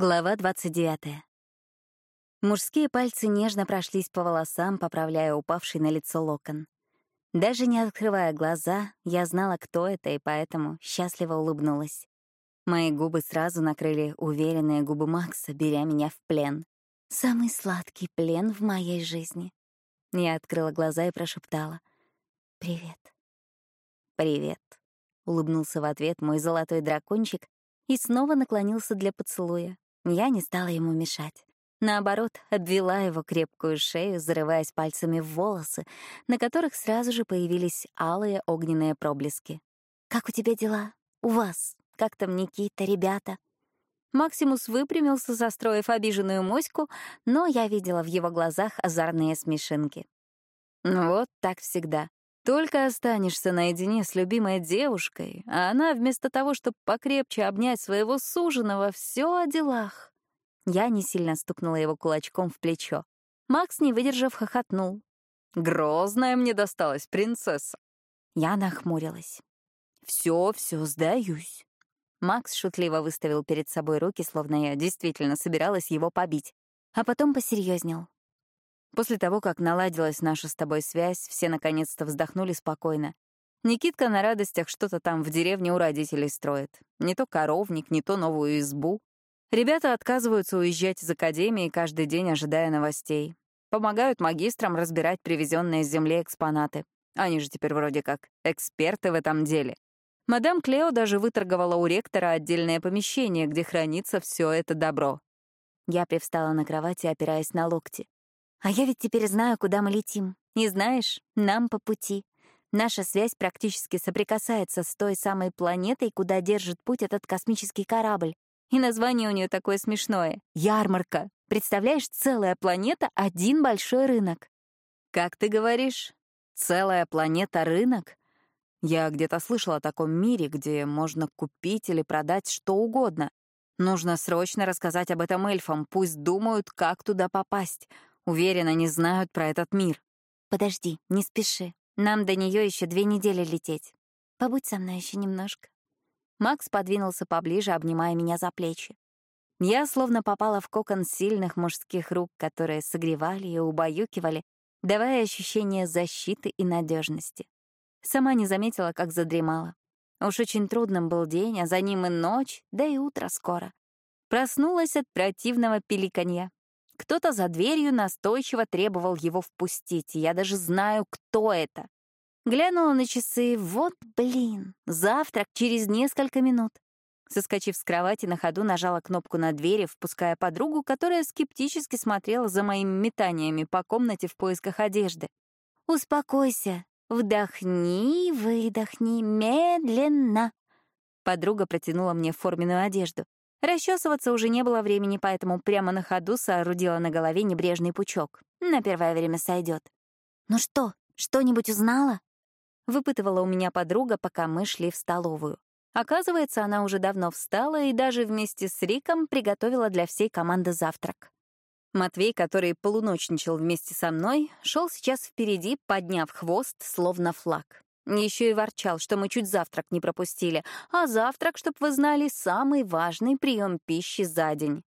Глава 29. Мужские пальцы нежно прошлись по волосам, поправляя упавший на лицо локон. Даже не открывая глаза, я знала, кто это, и поэтому счастливо улыбнулась. Мои губы сразу накрыли уверенные губы Макса, беря меня в плен. Самый сладкий плен в моей жизни. Я открыла глаза и прошептала. «Привет». «Привет», — улыбнулся в ответ мой золотой дракончик и снова наклонился для поцелуя. Я не стала ему мешать. Наоборот, обвела его крепкую шею, зарываясь пальцами в волосы, на которых сразу же появились алые огненные проблески. «Как у тебя дела? У вас? Как там Никита, ребята?» Максимус выпрямился, застроив обиженную моську, но я видела в его глазах озорные смешинки. «Вот так всегда. Только останешься наедине с любимой девушкой, а она вместо того, чтобы покрепче обнять своего суженого, все о делах. Я не сильно стукнула его кулачком в плечо. Макс, не выдержав, хохотнул. «Грозная мне досталась принцесса». Я нахмурилась. «Все, все, сдаюсь». Макс шутливо выставил перед собой руки, словно я действительно собиралась его побить, а потом посерьезнел. После того, как наладилась наша с тобой связь, все наконец-то вздохнули спокойно. Никитка на радостях что-то там в деревне у родителей строит. Не то коровник, не то новую избу. Ребята отказываются уезжать из академии, каждый день ожидая новостей. Помогают магистрам разбирать привезенные с земли экспонаты. Они же теперь вроде как эксперты в этом деле. Мадам Клео даже выторговала у ректора отдельное помещение, где хранится все это добро. Я привстала на кровати, опираясь на локти. А я ведь теперь знаю, куда мы летим. И знаешь, нам по пути. Наша связь практически соприкасается с той самой планетой, куда держит путь этот космический корабль. И название у нее такое смешное — «Ярмарка». Представляешь, целая планета — один большой рынок. Как ты говоришь? Целая планета — рынок? Я где-то слышала о таком мире, где можно купить или продать что угодно. Нужно срочно рассказать об этом эльфам, пусть думают, как туда попасть — Уверена, не знают про этот мир. Подожди, не спеши. Нам до нее еще две недели лететь. Побудь со мной еще немножко. Макс подвинулся поближе, обнимая меня за плечи. Я словно попала в кокон сильных мужских рук, которые согревали и убаюкивали, давая ощущение защиты и надежности. Сама не заметила, как задремала. Уж очень трудным был день, а за ним и ночь, да и утро скоро. Проснулась от противного пиликанья. Кто-то за дверью настойчиво требовал его впустить, я даже знаю, кто это. Глянула на часы. Вот блин, завтрак через несколько минут. Соскочив с кровати, на ходу нажала кнопку на двери, впуская подругу, которая скептически смотрела за моими метаниями по комнате в поисках одежды. «Успокойся, вдохни, выдохни, медленно». Подруга протянула мне форменную одежду. Расчесываться уже не было времени, поэтому прямо на ходу соорудила на голове небрежный пучок. На первое время сойдет. «Ну что, что-нибудь узнала?» Выпытывала у меня подруга, пока мы шли в столовую. Оказывается, она уже давно встала и даже вместе с Риком приготовила для всей команды завтрак. Матвей, который полуночничал вместе со мной, шел сейчас впереди, подняв хвост, словно флаг. Еще и ворчал, что мы чуть завтрак не пропустили. А завтрак, чтоб вы знали, самый важный прием пищи за день.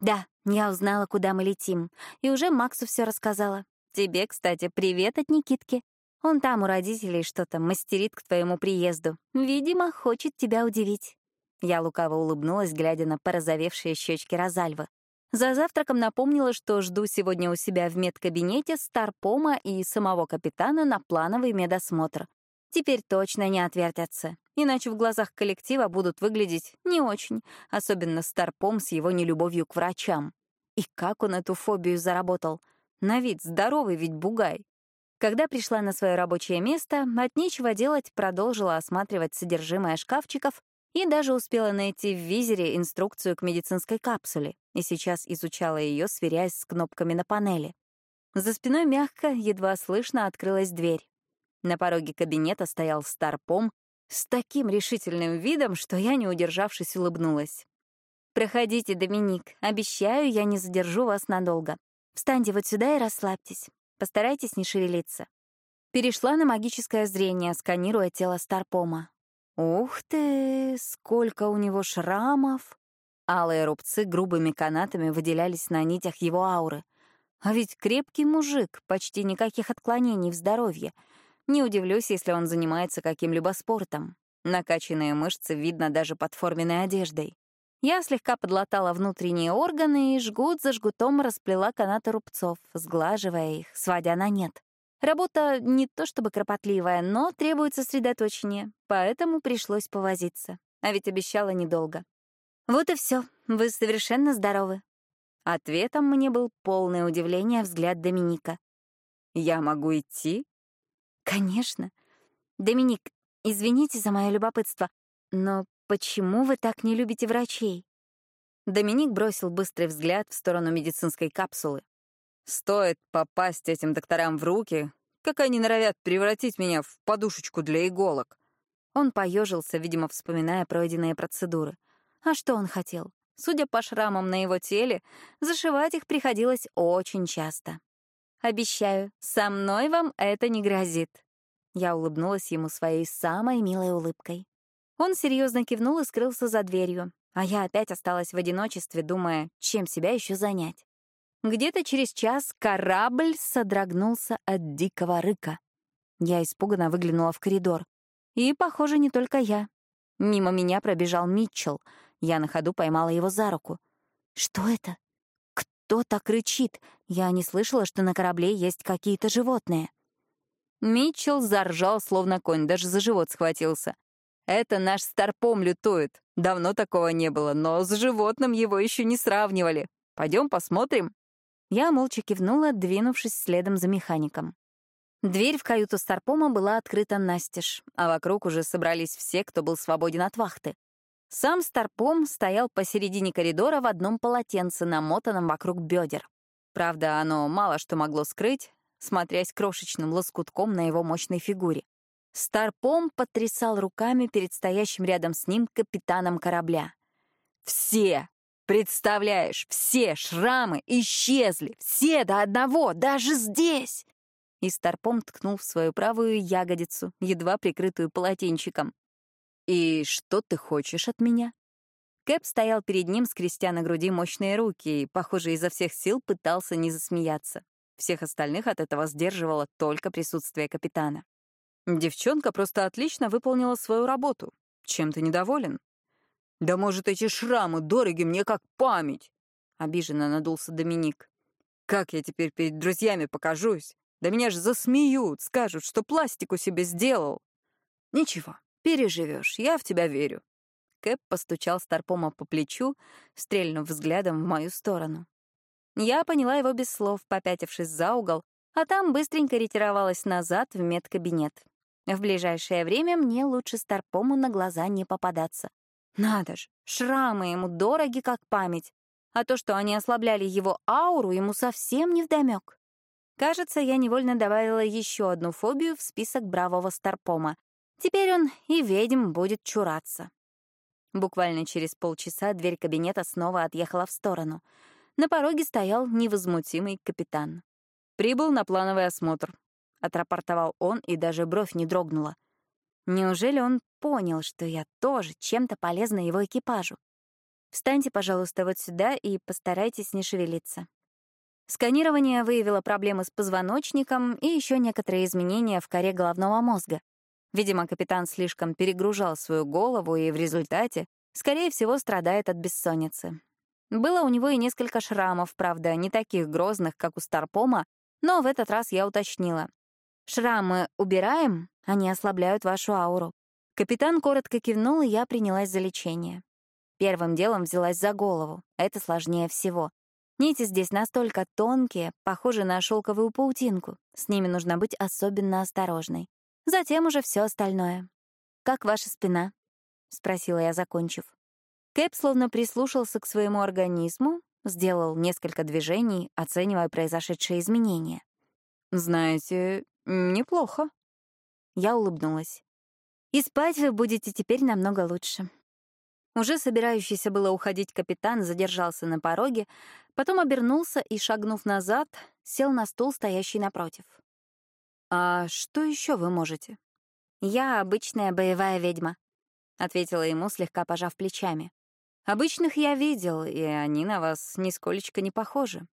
Да, я узнала, куда мы летим, и уже Максу все рассказала. Тебе, кстати, привет от Никитки. Он там у родителей что-то мастерит к твоему приезду. Видимо, хочет тебя удивить. Я лукаво улыбнулась, глядя на порозовевшие щечки Розальвы. За завтраком напомнила, что жду сегодня у себя в медкабинете Старпома и самого капитана на плановый медосмотр. Теперь точно не отвертятся, иначе в глазах коллектива будут выглядеть не очень, особенно Старпом с его нелюбовью к врачам. И как он эту фобию заработал? На вид здоровый ведь бугай. Когда пришла на свое рабочее место, от нечего делать продолжила осматривать содержимое шкафчиков и даже успела найти в визере инструкцию к медицинской капсуле, и сейчас изучала ее, сверяясь с кнопками на панели. За спиной мягко, едва слышно открылась дверь. На пороге кабинета стоял старпом с таким решительным видом, что я, не удержавшись, улыбнулась. «Проходите, Доминик. Обещаю, я не задержу вас надолго. Встаньте вот сюда и расслабьтесь. Постарайтесь не шевелиться». Перешла на магическое зрение, сканируя тело Старпома. «Ух ты, сколько у него шрамов!» Алые рубцы грубыми канатами выделялись на нитях его ауры. А ведь крепкий мужик, почти никаких отклонений в здоровье. Не удивлюсь, если он занимается каким-либо спортом. Накачанные мышцы видно даже под форменной одеждой. Я слегка подлатала внутренние органы и жгут за жгутом расплела канаты рубцов, сглаживая их, сводя на нет. Работа не то чтобы кропотливая, но требует сосредоточения, поэтому пришлось повозиться. А ведь обещала недолго. Вот и все. Вы совершенно здоровы. Ответом мне был полное удивление взгляд Доминика. «Я могу идти?» «Конечно. Доминик, извините за мое любопытство, но почему вы так не любите врачей?» Доминик бросил быстрый взгляд в сторону медицинской капсулы. Стоит попасть этим докторам в руки, как они норовят превратить меня в подушечку для иголок. Он поежился, видимо, вспоминая пройденные процедуры. А что он хотел? Судя по шрамам на его теле, зашивать их приходилось очень часто. «Обещаю, со мной вам это не грозит». Я улыбнулась ему своей самой милой улыбкой. Он серьезно кивнул и скрылся за дверью, а я опять осталась в одиночестве, думая, чем себя еще занять. Где-то через час корабль содрогнулся от дикого рыка. Я испуганно выглянула в коридор. И, похоже, не только я. Мимо меня пробежал Митчелл. Я на ходу поймала его за руку. «Что это? Кто так рычит? Я не слышала, что на корабле есть какие-то животные». Митчелл заржал, словно конь, даже за живот схватился. «Это наш старпом лютует. Давно такого не было, но с животным его еще не сравнивали. Пойдем посмотрим». Я молча кивнула, двинувшись следом за механиком. Дверь в каюту Старпома была открыта настежь, а вокруг уже собрались все, кто был свободен от вахты. Сам Старпом стоял посередине коридора в одном полотенце, намотанном вокруг бедер. Правда, оно мало что могло скрыть, смотрясь крошечным лоскутком на его мощной фигуре. Старпом потрясал руками перед стоящим рядом с ним капитаном корабля. «Все Представляешь, все шрамы исчезли, все до одного, даже здесь!» И Старпом ткнул в свою правую ягодицу, едва прикрытую полотенчиком. «И что ты хочешь от меня?» Кэп стоял перед ним, скрестя на груди мощные руки, и, похоже, изо всех сил пытался не засмеяться. Всех остальных от этого сдерживало только присутствие капитана. «Девчонка просто отлично выполнила свою работу. Чем ты недоволен?» «Да может, эти шрамы дороги мне как память!» — обиженно надулся Доминик. «Как я теперь перед друзьями покажусь? Да меня ж засмеют, скажут, что пластику себе сделал!» «Ничего, переживешь, я в тебя верю». Кэп постучал Старпома по плечу, стрельнув взглядом в мою сторону. Я поняла его без слов, попятившись за угол, а там быстренько ретировалась назад в медкабинет. В ближайшее время мне лучше Старпому на глаза не попадаться. Надо ж, шрамы ему дороги как память, а то, что они ослабляли его ауру, ему совсем не вдомек. Кажется, я невольно добавила еще одну фобию в список бравого Старпома. Теперь он и ведьм будет чураться. Буквально через полчаса дверь кабинета снова отъехала в сторону. На пороге стоял невозмутимый капитан. «Прибыл на плановый осмотр», — отрапортовал он, и даже бровь не дрогнула. Неужели он понял, что я тоже чем-то полезна его экипажу? Встаньте, пожалуйста, вот сюда и постарайтесь не шевелиться. Сканирование выявило проблемы с позвоночником и еще некоторые изменения в коре головного мозга. Видимо, капитан слишком перегружал свою голову и в результате, скорее всего, страдает от бессонницы. Было у него и несколько шрамов, правда, не таких грозных, как у Старпома, но в этот раз я уточнила. «Шрамы убираем?» Они ослабляют вашу ауру. Капитан коротко кивнул, и я принялась за лечение. Первым делом взялась за голову. Это сложнее всего. Нити здесь настолько тонкие, похожи на шелковую паутинку. С ними нужно быть особенно осторожной. Затем уже все остальное. «Как ваша спина?» — спросила я, закончив. Кэп словно прислушался к своему организму, сделал несколько движений, оценивая произошедшие изменения. «Знаете, неплохо», я улыбнулась. «И спать вы будете теперь намного лучше». Уже собирающийся было уходить капитан задержался на пороге, потом обернулся и, шагнув назад, сел на стул, стоящий напротив. «А что еще вы можете?» «Я обычная боевая ведьма», — ответила ему, слегка пожав плечами. Обычных я видел, и они на вас нисколечко не похожи.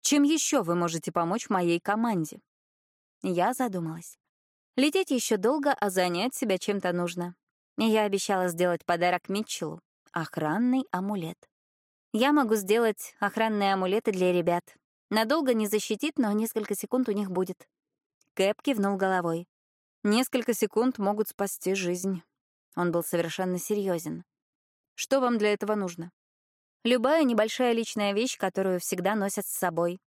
Чем еще вы можете помочь моей команде? Я задумалась. Лететь еще долго, а занять себя чем-то нужно. Я обещала сделать подарок Митчеллу — охранный амулет. Я могу сделать охранные амулеты для ребят. Надолго не защитит, но несколько секунд у них будет. Кэп кивнул головой. Несколько секунд могут спасти жизнь. Он был совершенно серьезен. Что вам для этого нужно? Любая небольшая личная вещь, которую всегда носят с собой.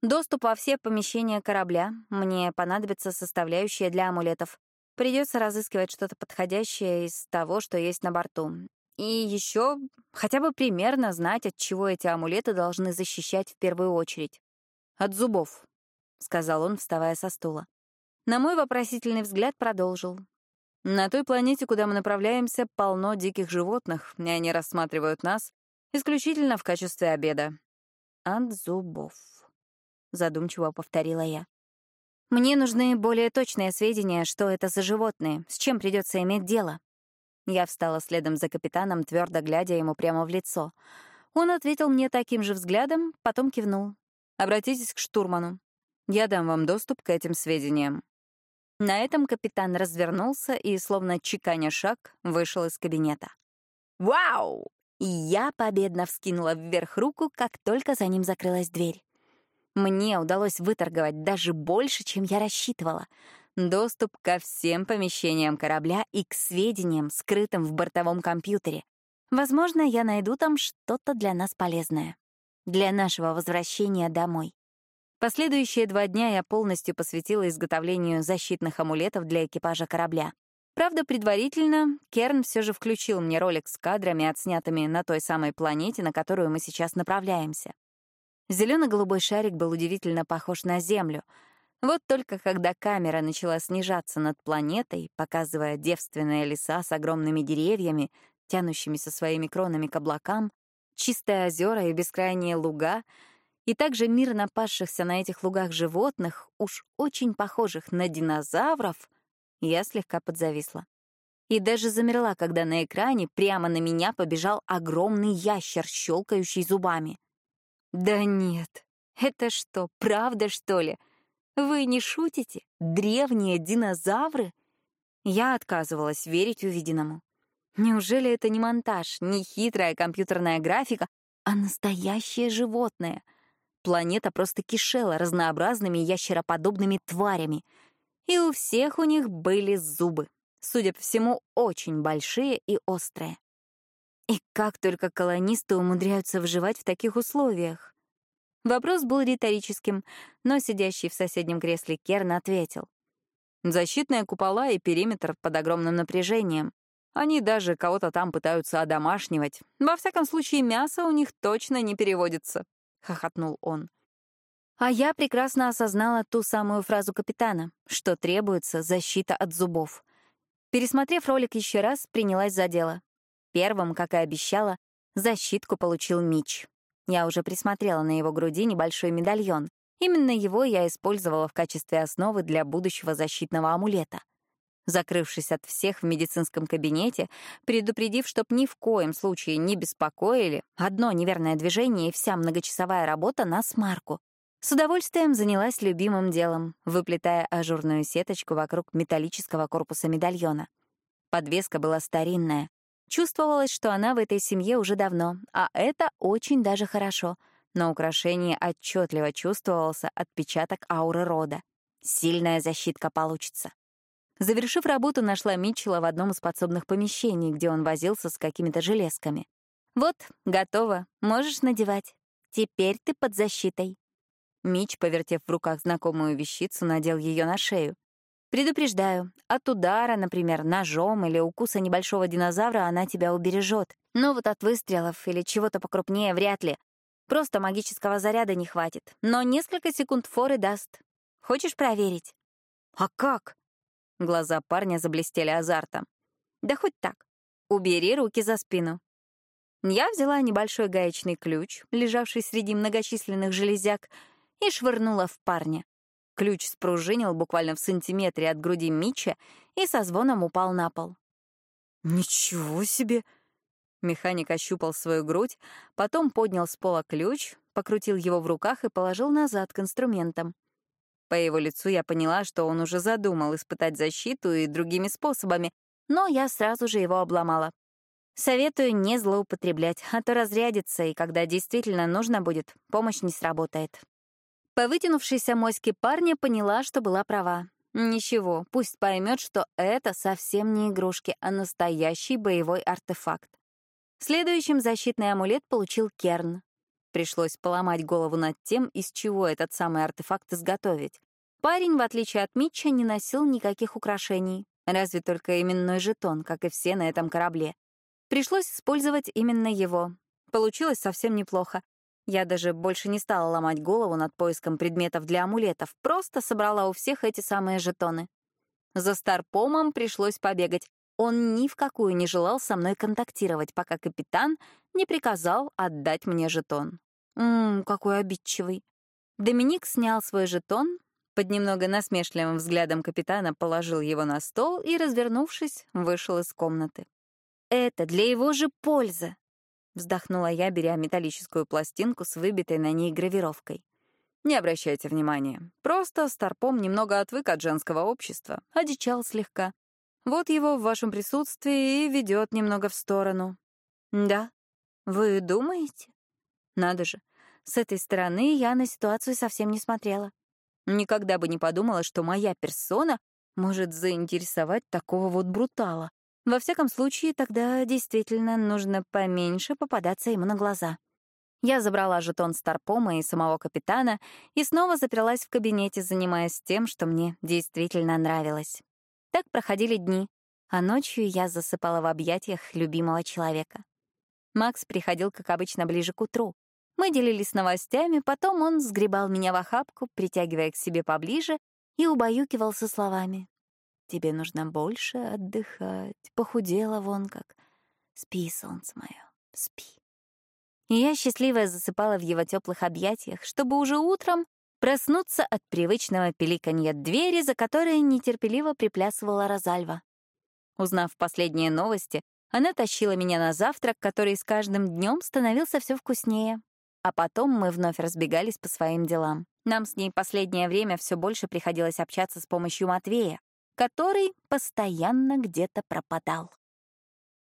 Доступ во все помещения корабля. Мне понадобятся составляющие для амулетов. Придется разыскивать что-то подходящее из того, что есть на борту. И еще хотя бы примерно знать, от чего эти амулеты должны защищать в первую очередь. «От зубов», — сказал он, вставая со стула. На мой вопросительный взгляд продолжил. «На той планете, куда мы направляемся, полно диких животных, и они рассматривают нас исключительно в качестве обеда». «От зубов», — задумчиво повторила я. «Мне нужны более точные сведения, что это за животные, с чем придется иметь дело». Я встала следом за капитаном, твердо глядя ему прямо в лицо. Он ответил мне таким же взглядом, потом кивнул. Обратитесь к штурману. Я дам вам доступ к этим сведениям». На этом капитан развернулся и, словно чеканя шаг, вышел из кабинета. «Вау!» И я победно вскинула вверх руку, как только за ним закрылась дверь. Мне удалось выторговать даже больше, чем я рассчитывала. Доступ ко всем помещениям корабля и к сведениям, скрытым в бортовом компьютере. Возможно, я найду там что-то для нас полезное для нашего возвращения домой. Последующие два дня я полностью посвятила изготовлению защитных амулетов для экипажа корабля. Правда, предварительно Керн все же включил мне ролик с кадрами, отснятыми на той самой планете, на которую мы сейчас направляемся. Зелено-голубой шарик был удивительно похож на Землю. Вот только когда камера начала снижаться над планетой, показывая девственные леса с огромными деревьями, тянущимися своими кронами к облакам, чистые озера и бескрайние луга, и также мирно пасшихся на этих лугах животных, уж очень похожих на динозавров, я слегка подзависла. И даже замерла, когда на экране прямо на меня побежал огромный ящер, щелкающий зубами. «Да нет, это что, правда, что ли? Вы не шутите? Древние динозавры?» Я отказывалась верить увиденному. Неужели это не монтаж, не хитрая компьютерная графика, а настоящее животное? Планета просто кишела разнообразными ящероподобными тварями. И у всех у них были зубы. Судя по всему, очень большие и острые. И как только колонисты умудряются выживать в таких условиях? Вопрос был риторическим, но сидящий в соседнем кресле Керн ответил. Защитные купола и периметр под огромным напряжением. Они даже кого-то там пытаются одомашнивать. Во всяком случае, мясо у них точно не переводится», — хохотнул он. А я прекрасно осознала ту самую фразу капитана, что требуется защита от зубов. Пересмотрев ролик еще раз, принялась за дело. Первым, как и обещала, защитку получил Мич. Я уже присмотрела на его груди небольшой медальон. Именно его я использовала в качестве основы для будущего защитного амулета — закрывшись от всех в медицинском кабинете, предупредив, чтоб ни в коем случае не беспокоили, одно неверное движение и вся многочасовая работа на смарку. С удовольствием занялась любимым делом, выплетая ажурную сеточку вокруг металлического корпуса медальона. Подвеска была старинная. Чувствовалось, что она в этой семье уже давно, а это очень даже хорошо. На украшении отчетливо чувствовался отпечаток ауры рода. Сильная защитка получится. Завершив работу, нашла Митчелла в одном из подсобных помещений, где он возился с какими-то железками. «Вот, готово. Можешь надевать. Теперь ты под защитой». Мич, повертев в руках знакомую вещицу, надел ее на шею. «Предупреждаю, от удара, например, ножом или укуса небольшого динозавра она тебя убережет. Но вот от выстрелов или чего-то покрупнее вряд ли. Просто магического заряда не хватит. Но несколько секунд форы даст. Хочешь проверить?» «А как?» Глаза парня заблестели азартом. «Да хоть так. Убери руки за спину». Я взяла небольшой гаечный ключ, лежавший среди многочисленных железяк, и швырнула в парня. Ключ спружинил буквально в сантиметре от груди Мича и со звоном упал на пол. «Ничего себе!» Механик ощупал свою грудь, потом поднял с пола ключ, покрутил его в руках и положил назад к инструментам. По его лицу я поняла, что он уже задумал испытать защиту и другими способами, но я сразу же его обломала. Советую не злоупотреблять, а то разрядится, и когда действительно нужно будет, помощь не сработает. По вытянувшейся моське парня поняла, что была права. Ничего, пусть поймет, что это совсем не игрушки, а настоящий боевой артефакт. Следующим защитный амулет получил Керн. Пришлось поломать голову над тем, из чего этот самый артефакт изготовить. Парень, в отличие от Митча, не носил никаких украшений, разве только именной жетон, как и все на этом корабле. Пришлось использовать именно его. Получилось совсем неплохо. Я даже больше не стала ломать голову над поиском предметов для амулетов, просто собрала у всех эти самые жетоны. За Старпомом пришлось побегать. Он ни в какую не желал со мной контактировать, пока капитан не приказал отдать мне жетон. Ммм, какой обидчивый. Доминик снял свой жетон, под немного насмешливым взглядом капитана положил его на стол и, развернувшись, вышел из комнаты. «Это для его же пользы!» Вздохнула я, беря металлическую пластинку с выбитой на ней гравировкой. Не обращайте внимания. Просто Старпом немного отвык от женского общества, одичал слегка. Вот его в вашем присутствии и ведет немного в сторону. Да? Вы думаете? Надо же. С этой стороны я на ситуацию совсем не смотрела. Никогда бы не подумала, что моя персона может заинтересовать такого вот брутала. Во всяком случае, тогда действительно нужно поменьше попадаться ему на глаза. Я забрала жетон Старпома и самого капитана и снова заперлась в кабинете, занимаясь тем, что мне действительно нравилось. Так проходили дни, а ночью я засыпала в объятиях любимого человека. Макс приходил, как обычно, ближе к утру. Мы делились новостями, потом он сгребал меня в охапку, притягивая к себе поближе, и убаюкивал со словами. Тебе нужно больше отдыхать. Похудела вон как. Спи, солнце мое, спи. И я счастливая засыпала в его теплых объятиях, чтобы уже утром проснуться от привычного пиликанья двери, за которой нетерпеливо приплясывала Розальва. Узнав последние новости, она тащила меня на завтрак, который с каждым днем становился все вкуснее. А потом мы вновь разбегались по своим делам. Нам с ней последнее время все больше приходилось общаться с помощью Матвея, который постоянно где-то пропадал.